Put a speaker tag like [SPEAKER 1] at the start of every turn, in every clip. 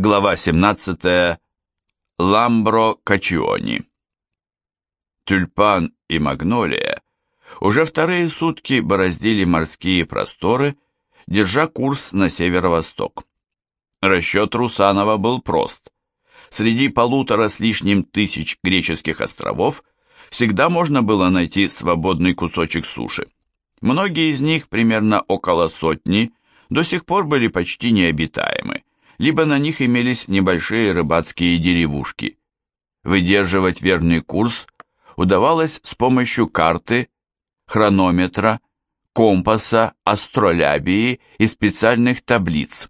[SPEAKER 1] Глава 17. Ламбро Качиони. Тюльпан и магнолия уже вторые сутки бороздили морские просторы, держа курс на северо-восток. Расчет Русанова был прост. Среди полутора с лишним тысяч греческих островов всегда можно было найти свободный кусочек суши. Многие из них, примерно около сотни, до сих пор были почти необитаемы, либо на них имелись небольшие рыбацкие деревушки. Выдерживать верный курс удавалось с помощью карты, хронометра, компаса, астролябии и специальных таблиц.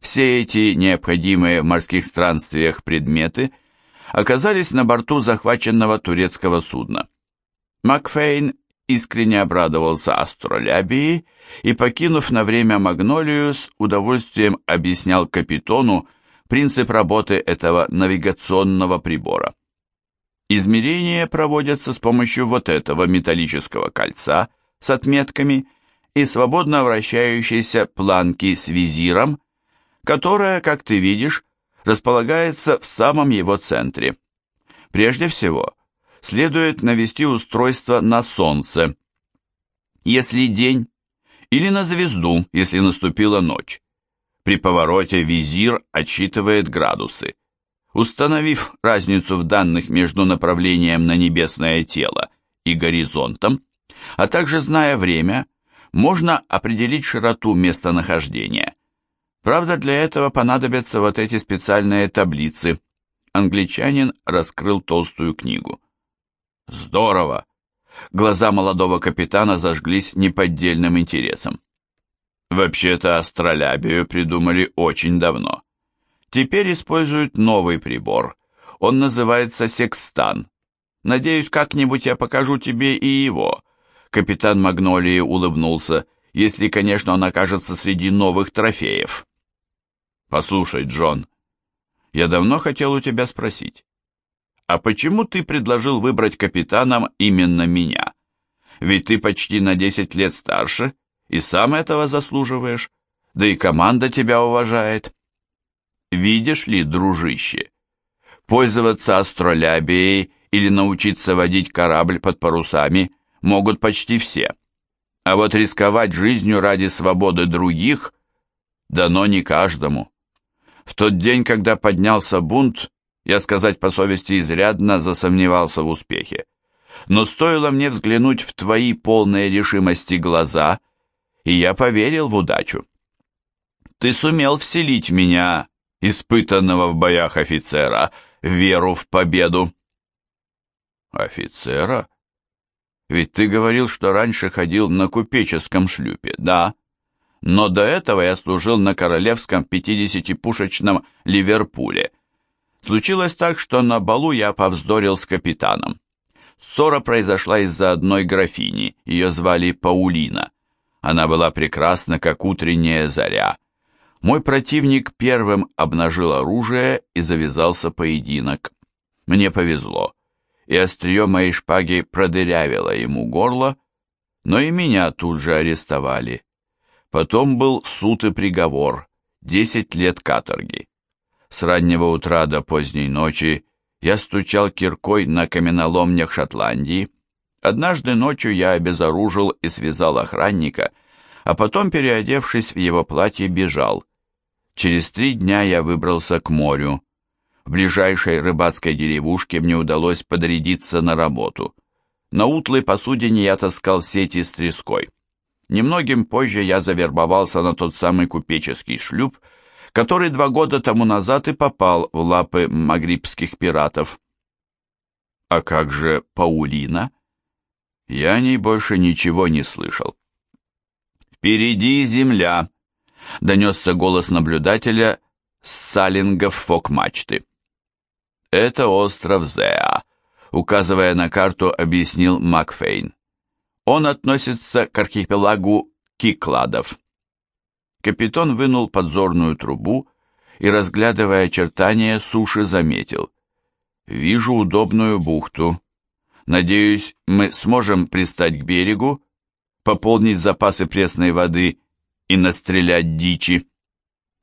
[SPEAKER 1] Все эти необходимые в морских странствиях предметы оказались на борту захваченного турецкого судна. Макфейн искренне обрадовался астролябии и, покинув на время Магнолию, с удовольствием объяснял капитону принцип работы этого навигационного прибора. Измерения проводятся с помощью вот этого металлического кольца с отметками и свободно вращающейся планки с визиром, которая, как ты видишь, располагается в самом его центре. Прежде всего, следует навести устройство на Солнце, если день, или на звезду, если наступила ночь. При повороте визир отсчитывает градусы. Установив разницу в данных между направлением на небесное тело и горизонтом, а также зная время, можно определить широту местонахождения. Правда, для этого понадобятся вот эти специальные таблицы. Англичанин раскрыл толстую книгу. Здорово! Глаза молодого капитана зажглись неподдельным интересом. Вообще-то астролябию придумали очень давно. Теперь используют новый прибор. Он называется секстан. Надеюсь, как-нибудь я покажу тебе и его. Капитан Магнолии улыбнулся, если, конечно, он окажется среди новых трофеев. Послушай, Джон, я давно хотел у тебя спросить. А почему ты предложил выбрать капитаном именно меня? Ведь ты почти на 10 лет старше и сам этого заслуживаешь, да и команда тебя уважает. Видишь ли, дружище, пользоваться астролябией или научиться водить корабль под парусами могут почти все. А вот рисковать жизнью ради свободы других дано не каждому. В тот день, когда поднялся бунт, я, сказать по совести, изрядно засомневался в успехе. Но стоило мне взглянуть в твои полные решимости глаза, и я поверил в удачу. Ты сумел вселить меня, испытанного в боях офицера, веру в победу. Офицера? Ведь ты говорил, что раньше ходил на купеческом шлюпе, да? Но до этого я служил на королевском 50-пушечном Ливерпуле — Случилось так, что на балу я повздорил с капитаном. Ссора произошла из-за одной графини, ее звали Паулина. Она была прекрасна, как утренняя заря. Мой противник первым обнажил оружие и завязался поединок. Мне повезло, и острие моей шпаги продырявило ему горло, но и меня тут же арестовали. Потом был суд и приговор, десять лет каторги. С раннего утра до поздней ночи я стучал киркой на каменоломнях Шотландии. Однажды ночью я обезоружил и связал охранника, а потом, переодевшись в его платье, бежал. Через три дня я выбрался к морю. В ближайшей рыбацкой деревушке мне удалось подрядиться на работу. На утлой посудине я таскал сети с треской. Немногим позже я завербовался на тот самый купеческий шлюп, который два года тому назад и попал в лапы магрибских пиратов. А как же Паулина? Я о ней больше ничего не слышал. «Впереди земля!» — донесся голос наблюдателя с салингов фок-мачты. «Это остров Зеа», — указывая на карту, объяснил Макфейн. «Он относится к архипелагу Кикладов». Капитан вынул подзорную трубу и, разглядывая очертания суши, заметил. «Вижу удобную бухту. Надеюсь, мы сможем пристать к берегу, пополнить запасы пресной воды и настрелять дичи».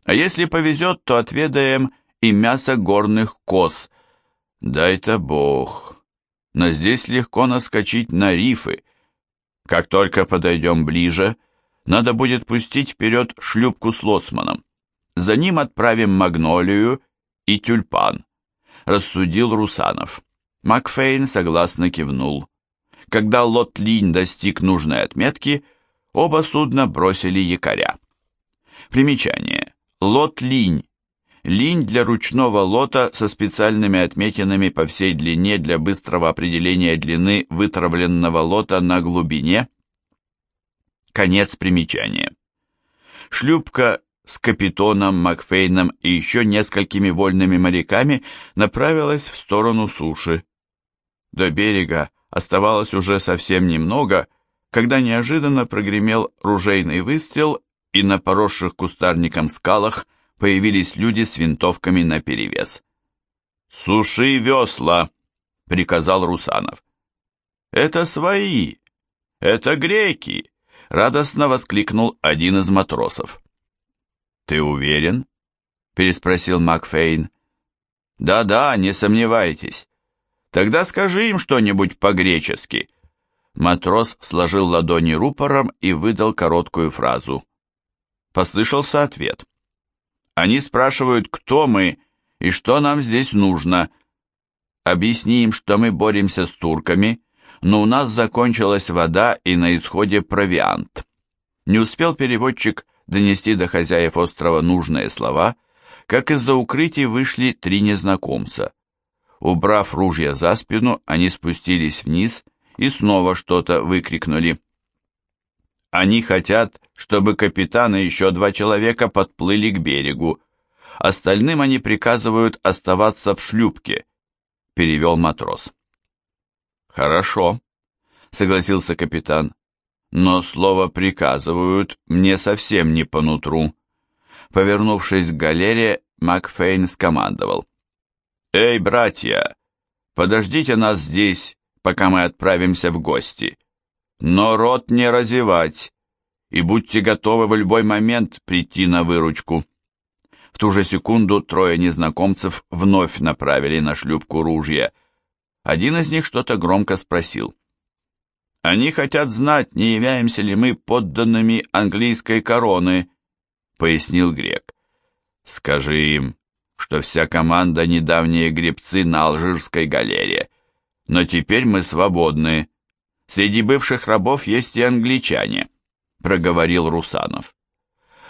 [SPEAKER 1] А если повезет, то отведаем и мясо горных коз. Дай-то бог. Но здесь легко наскочить на рифы. Как только подойдем ближе, надо будет пустить вперед шлюпку с лоцманом. За ним отправим магнолию и тюльпан, рассудил Русанов. Макфейн согласно кивнул. Когда лот-линь достиг нужной отметки, оба судна бросили якоря. Примечание. Лот-линь. Линь для ручного лота со специальными отметинами по всей длине для быстрого определения длины вытравленного лота на глубине. Конец примечания. Шлюпка с капитоном Макфейном и еще несколькими вольными моряками направилась в сторону суши. До берега оставалось уже совсем немного, когда неожиданно прогремел ружейный выстрел, и на поросших кустарником скалах появились люди с винтовками наперевес. «Суши весла!» — приказал Русанов. «Это свои! Это греки!» — радостно воскликнул один из матросов. «Ты уверен?» — переспросил Макфейн. «Да-да, не сомневайтесь. Тогда скажи им что-нибудь по-гречески». Матрос сложил ладони рупором и выдал короткую фразу. Послышался ответ. «Они спрашивают, кто мы и что нам здесь нужно. Объясни им, что мы боремся с турками, но у нас закончилась вода и на исходе провиант». Не успел переводчик донести до хозяев острова нужные слова, как из-за укрытий вышли три незнакомца. Убрав ружья за спину, они спустились вниз и снова что-то выкрикнули. Они хотят, чтобы капитан и еще два человека подплыли к берегу. Остальным они приказывают оставаться в шлюпке, перевел матрос. Хорошо, согласился капитан, но слово «приказывают» мне совсем не по нутру. Повернувшись к галере, Макфейн скомандовал. «Эй, братья, подождите нас здесь, пока мы отправимся в гости. Но рот не разевать, и будьте готовы в любой момент прийти на выручку». В ту же секунду трое незнакомцев вновь направили на шлюпку ружья. Один из них что-то громко спросил. «Они хотят знать, не являемся ли мы подданными английской короны», — пояснил грек. «Скажи им, что вся команда недавние гребцы на Алжирской галере. Но теперь мы свободны. Среди бывших рабов есть и англичане, проговорил Русанов.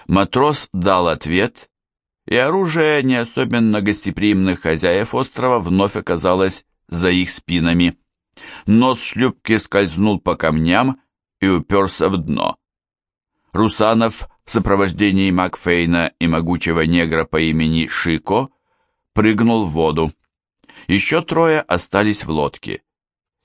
[SPEAKER 1] Матрос дал ответ, и оружие не особенно гостеприимных хозяев острова вновь оказалось за их спинами. Нос шлюпки скользнул по камням и уперся в дно. Русанов в сопровождении Макфейна и могучего негра по имени Шико прыгнул в воду. Еще трое остались в лодке.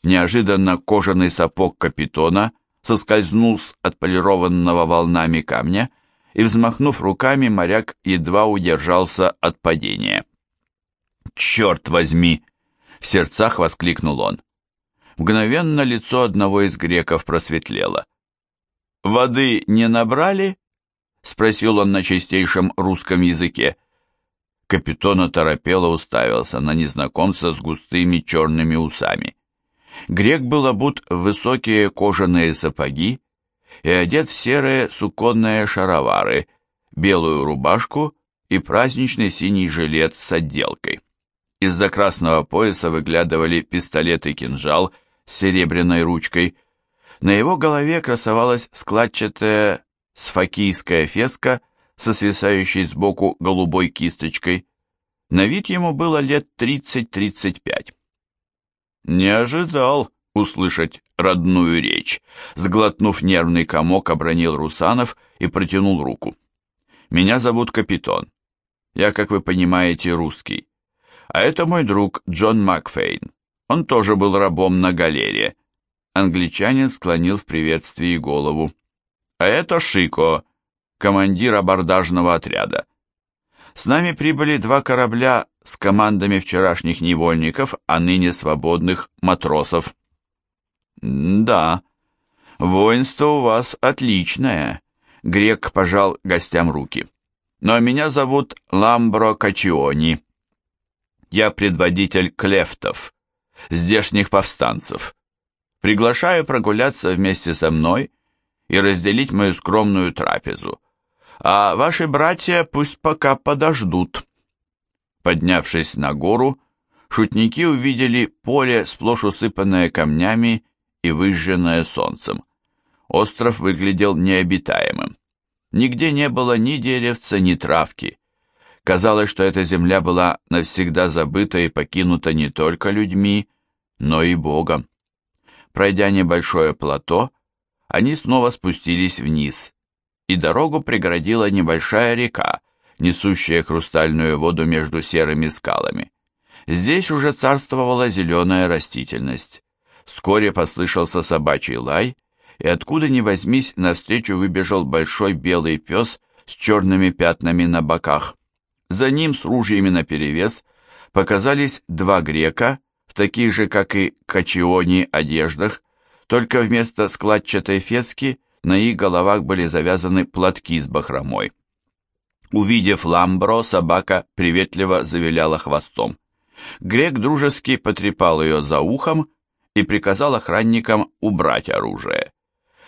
[SPEAKER 1] Неожиданно кожаный сапог капитона соскользнул с отполированного волнами камня, и, взмахнув руками, моряк едва удержался от падения. «Черт возьми!» — в сердцах воскликнул он. Мгновенно лицо одного из греков просветлело. «Воды не набрали?» спросил он на чистейшем русском языке. Капитон оторопело уставился на незнакомца с густыми черными усами. Грек был обут в высокие кожаные сапоги и одет в серые суконные шаровары, белую рубашку и праздничный синий жилет с отделкой. Из-за красного пояса выглядывали пистолет и кинжал с серебряной ручкой. На его голове красовалась складчатая сфакийская феска со свисающей сбоку голубой кисточкой. На вид ему было лет 30-35. «Не ожидал услышать родную речь», сглотнув нервный комок, обронил Русанов и протянул руку. «Меня зовут Капитон. Я, как вы понимаете, русский. А это мой друг Джон Макфейн. Он тоже был рабом на галере». Англичанин склонил в приветствии голову. А это Шико, командир абордажного отряда. С нами прибыли два корабля с командами вчерашних невольников, а ныне свободных матросов. Да, воинство у вас отличное, грек пожал гостям руки. но меня зовут Ламбро Качиони. Я предводитель клефтов, здешних повстанцев. Приглашаю прогуляться вместе со мной и разделить мою скромную трапезу. А ваши братья пусть пока подождут. Поднявшись на гору, шутники увидели поле, сплошь усыпанное камнями и выжженное солнцем. Остров выглядел необитаемым. Нигде не было ни деревца, ни травки. Казалось, что эта земля была навсегда забыта и покинута не только людьми, но и Богом. Пройдя небольшое плато, они снова спустились вниз, и дорогу преградила небольшая река, несущая хрустальную воду между серыми скалами. Здесь уже царствовала зеленая растительность. Вскоре послышался собачий лай, и откуда ни возьмись навстречу выбежал большой белый пес с черными пятнами на боках. За ним с ружьями наперевес показались два грека в таких же, как и Качиони, одеждах, только вместо складчатой фески на их головах были завязаны платки с бахромой. Увидев Ламбро, собака приветливо завиляла хвостом. Грек дружески потрепал ее за ухом и приказал охранникам убрать оружие.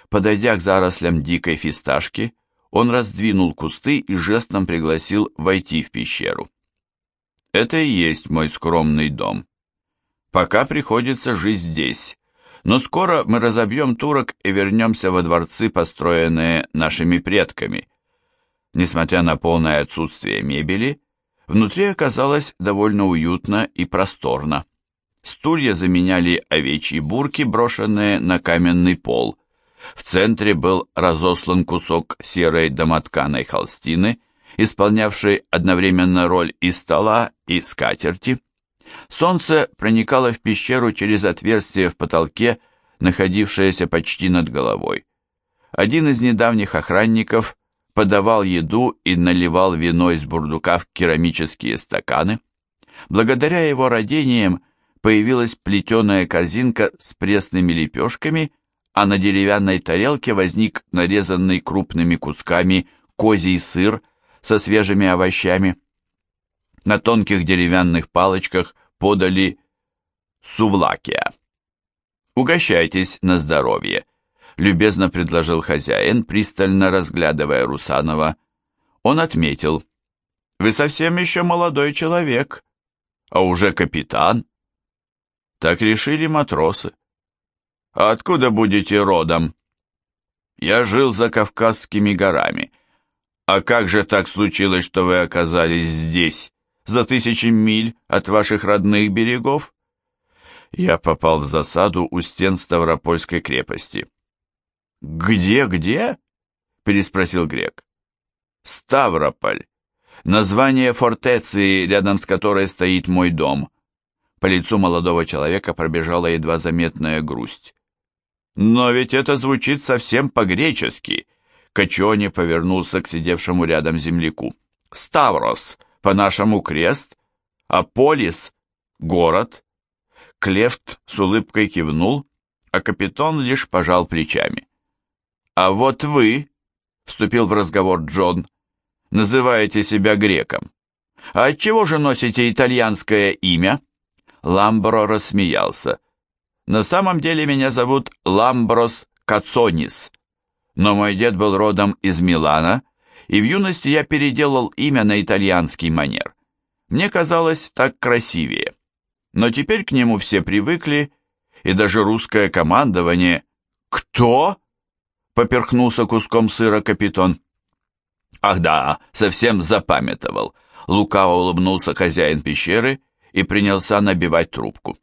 [SPEAKER 1] Подойдя к зарослям дикой фисташки, он раздвинул кусты и жестом пригласил войти в пещеру. «Это и есть мой скромный дом. Пока приходится жить здесь, но скоро мы разобьем турок и вернемся во дворцы, построенные нашими предками». Несмотря на полное отсутствие мебели, внутри оказалось довольно уютно и просторно. Стулья заменяли овечьи бурки, брошенные на каменный пол – в центре был разослан кусок серой домотканой холстины, исполнявшей одновременно роль и стола, и скатерти. Солнце проникало в пещеру через отверстие в потолке, находившееся почти над головой. Один из недавних охранников подавал еду и наливал вино из бурдука в керамические стаканы. Благодаря его родениям появилась плетеная корзинка с пресными лепешками – а на деревянной тарелке возник нарезанный крупными кусками козий сыр со свежими овощами. На тонких деревянных палочках подали сувлакия. «Угощайтесь на здоровье», — любезно предложил хозяин, пристально разглядывая Русанова. Он отметил, «Вы совсем еще молодой человек, а уже капитан». Так решили матросы. А откуда будете родом? Я жил за Кавказскими горами. А как же так случилось, что вы оказались здесь, за тысячи миль от ваших родных берегов? Я попал в засаду у стен Ставропольской крепости. Где, где? переспросил грек. Ставрополь. Название фортеции, рядом с которой стоит мой дом. По лицу молодого человека пробежала едва заметная грусть. «Но ведь это звучит совсем по-гречески!» Качони повернулся к сидевшему рядом земляку. «Ставрос, по-нашему крест, а Полис — город». Клефт с улыбкой кивнул, а капитан лишь пожал плечами. «А вот вы», — вступил в разговор Джон, — «называете себя греком. А отчего же носите итальянское имя?» Ламбро рассмеялся. На самом деле меня зовут Ламброс Кацонис, но мой дед был родом из Милана, и в юности я переделал имя на итальянский манер. Мне казалось так красивее. Но теперь к нему все привыкли, и даже русское командование... «Кто?» — поперхнулся куском сыра капитан. «Ах да, совсем запамятовал», — лукаво улыбнулся хозяин пещеры и принялся набивать трубку.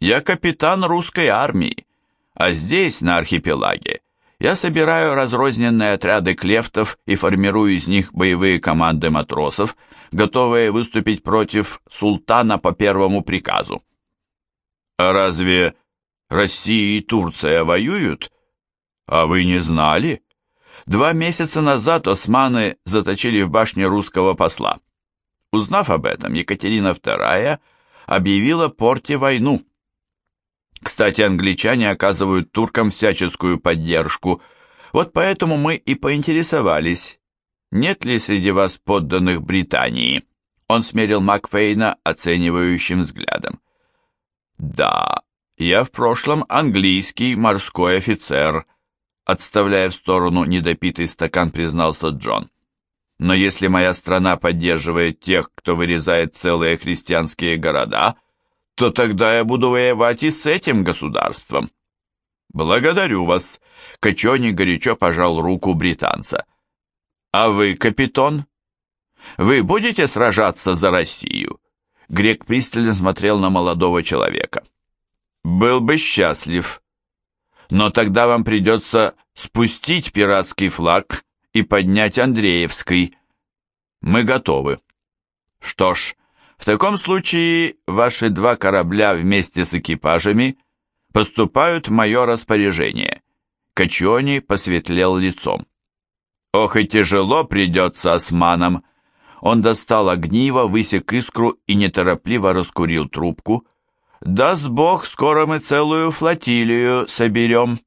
[SPEAKER 1] Я капитан русской армии, а здесь, на архипелаге, я собираю разрозненные отряды клефтов и формирую из них боевые команды матросов, готовые выступить против султана по первому приказу. А разве Россия и Турция воюют? А вы не знали? Два месяца назад османы заточили в башне русского посла. Узнав об этом, Екатерина II объявила порте войну. Кстати, англичане оказывают туркам всяческую поддержку. Вот поэтому мы и поинтересовались, нет ли среди вас подданных Британии?» Он смерил Макфейна оценивающим взглядом. «Да, я в прошлом английский морской офицер», отставляя в сторону недопитый стакан, признался Джон. «Но если моя страна поддерживает тех, кто вырезает целые христианские города, то тогда я буду воевать и с этим государством». «Благодарю вас», — Кочони горячо пожал руку британца. «А вы, капитан?» Вы будете сражаться за Россию?» Грек пристально смотрел на молодого человека. «Был бы счастлив. Но тогда вам придется спустить пиратский флаг и поднять Андреевский. Мы готовы». «Что ж, в таком случае ваши два корабля вместе с экипажами поступают в мое распоряжение». Качони посветлел лицом. «Ох и тяжело придется османам», он достал огниво, высек искру и неторопливо раскурил трубку. «Даст Бог, скоро мы целую флотилию соберем».